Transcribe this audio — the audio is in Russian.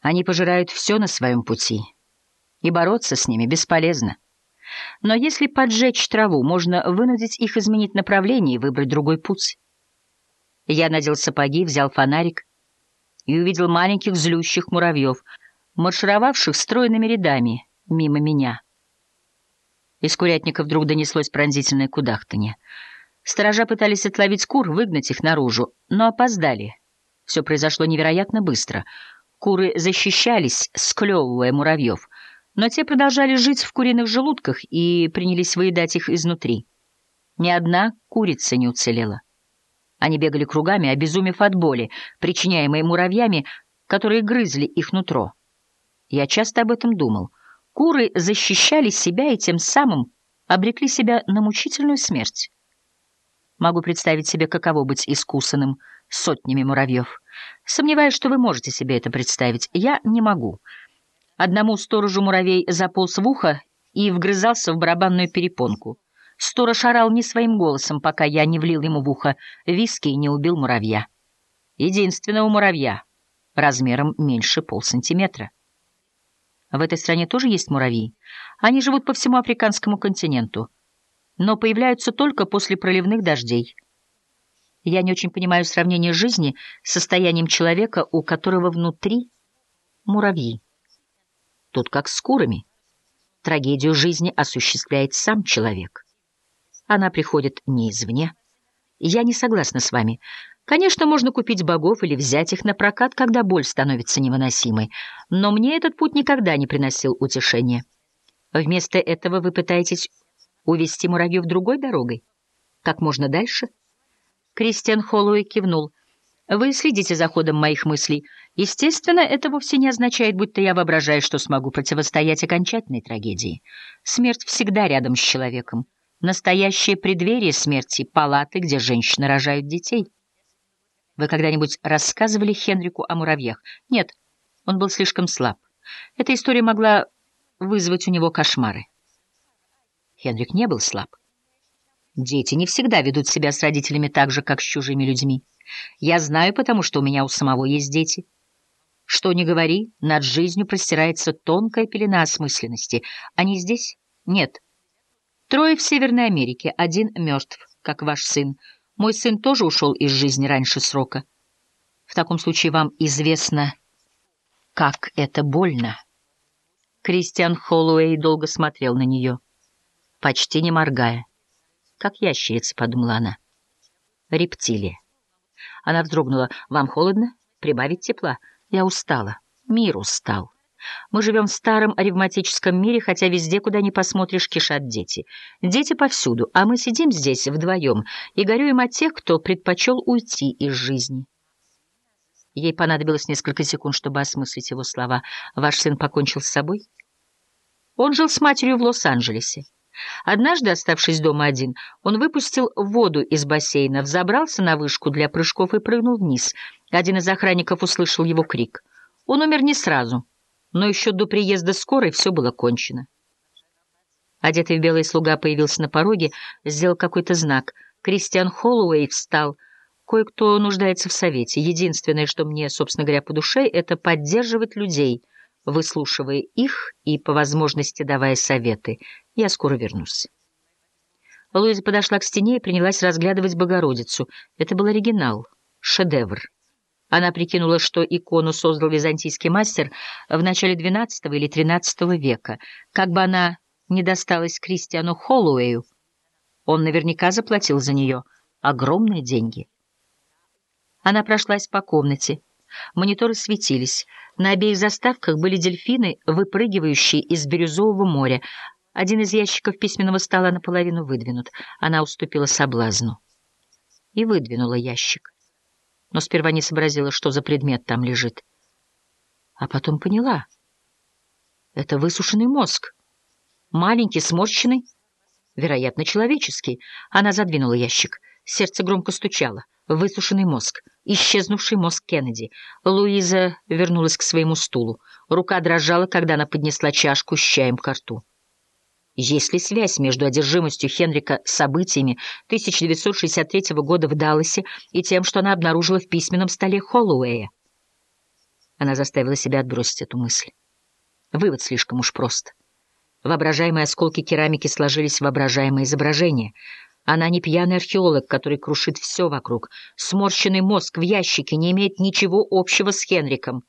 Они пожирают все на своем пути, и бороться с ними бесполезно. Но если поджечь траву, можно вынудить их изменить направление и выбрать другой путь. Я надел сапоги, взял фонарик и увидел маленьких злющих муравьев, маршировавших стройными рядами мимо меня. Из курятника вдруг донеслось пронзительное кудахтанье. Сторожа пытались отловить кур, выгнать их наружу, но опоздали. Все произошло невероятно быстро. Куры защищались, склевывая муравьев, но те продолжали жить в куриных желудках и принялись выедать их изнутри. Ни одна курица не уцелела. Они бегали кругами, обезумев от боли, причиняемой муравьями, которые грызли их нутро. Я часто об этом думал. Куры защищали себя и тем самым обрекли себя на мучительную смерть. Могу представить себе, каково быть искусанным сотнями муравьев. Сомневаюсь, что вы можете себе это представить. Я не могу. Одному сторожу муравей заполз в ухо и вгрызался в барабанную перепонку. Сторож орал не своим голосом, пока я не влил ему в ухо виски и не убил муравья. Единственного муравья, размером меньше полсантиметра. В этой стране тоже есть муравьи. Они живут по всему африканскому континенту, но появляются только после проливных дождей. Я не очень понимаю сравнение жизни с состоянием человека, у которого внутри муравьи. Тут как с курами. Трагедию жизни осуществляет сам человек. Она приходит не извне. Я не согласна с вами. Конечно, можно купить богов или взять их на прокат, когда боль становится невыносимой, но мне этот путь никогда не приносил утешения. Вместо этого вы пытаетесь увести муравьев другой дорогой? Как можно дальше? Кристиан Холлоуэй кивнул. Вы следите за ходом моих мыслей. Естественно, это вовсе не означает, будто я воображаю, что смогу противостоять окончательной трагедии. Смерть всегда рядом с человеком. Настоящее преддверие смерти — палаты, где женщины рожают детей. Вы когда-нибудь рассказывали Хенрику о муравьях? Нет, он был слишком слаб. Эта история могла вызвать у него кошмары. Хенрик не был слаб. Дети не всегда ведут себя с родителями так же, как с чужими людьми. Я знаю, потому что у меня у самого есть дети. Что ни говори, над жизнью простирается тонкая пелена осмысленности. Они здесь? Нет. Трое в Северной Америке, один мертв, как ваш сын. Мой сын тоже ушел из жизни раньше срока. В таком случае вам известно, как это больно. Кристиан Холлоуэй долго смотрел на нее, почти не моргая. Как ящерица, подумала она. Рептилия. Она вздрогнула. Вам холодно? Прибавить тепла? Я устала. Мир устал. Мы живем в старом ревматическом мире, хотя везде, куда ни посмотришь, кишат дети. Дети повсюду, а мы сидим здесь вдвоем и горюем о тех, кто предпочел уйти из жизни. Ей понадобилось несколько секунд, чтобы осмыслить его слова. «Ваш сын покончил с собой?» Он жил с матерью в Лос-Анджелесе. Однажды, оставшись дома один, он выпустил воду из бассейна, взобрался на вышку для прыжков и прыгнул вниз. Один из охранников услышал его крик. Он умер не сразу — но еще до приезда скорой все было кончено. Одетый в белый слуга появился на пороге, сделал какой-то знак. Кристиан Холлоуэй встал. Кое-кто нуждается в совете. Единственное, что мне, собственно говоря, по душе, это поддерживать людей, выслушивая их и, по возможности, давая советы. Я скоро вернусь. Луиза подошла к стене и принялась разглядывать Богородицу. Это был оригинал, шедевр. Она прикинула, что икону создал византийский мастер в начале XII или XIII века. Как бы она не досталась Кристиану Холлоуэю, он наверняка заплатил за нее огромные деньги. Она прошлась по комнате. Мониторы светились. На обеих заставках были дельфины, выпрыгивающие из бирюзового моря. Один из ящиков письменного стола наполовину выдвинут. Она уступила соблазну и выдвинула ящик но сперва не сообразила, что за предмет там лежит. А потом поняла. Это высушенный мозг. Маленький, сморщенный, вероятно, человеческий. Она задвинула ящик. Сердце громко стучало. Высушенный мозг. Исчезнувший мозг Кеннеди. Луиза вернулась к своему стулу. Рука дрожала, когда она поднесла чашку с чаем к рту. Есть ли связь между одержимостью Хенрика событиями 1963 года в Далласе и тем, что она обнаружила в письменном столе Холлоуэя? Она заставила себя отбросить эту мысль. Вывод слишком уж прост. Воображаемые осколки керамики сложились в воображаемое изображение. Она не пьяный археолог, который крушит все вокруг. Сморщенный мозг в ящике не имеет ничего общего с Хенриком.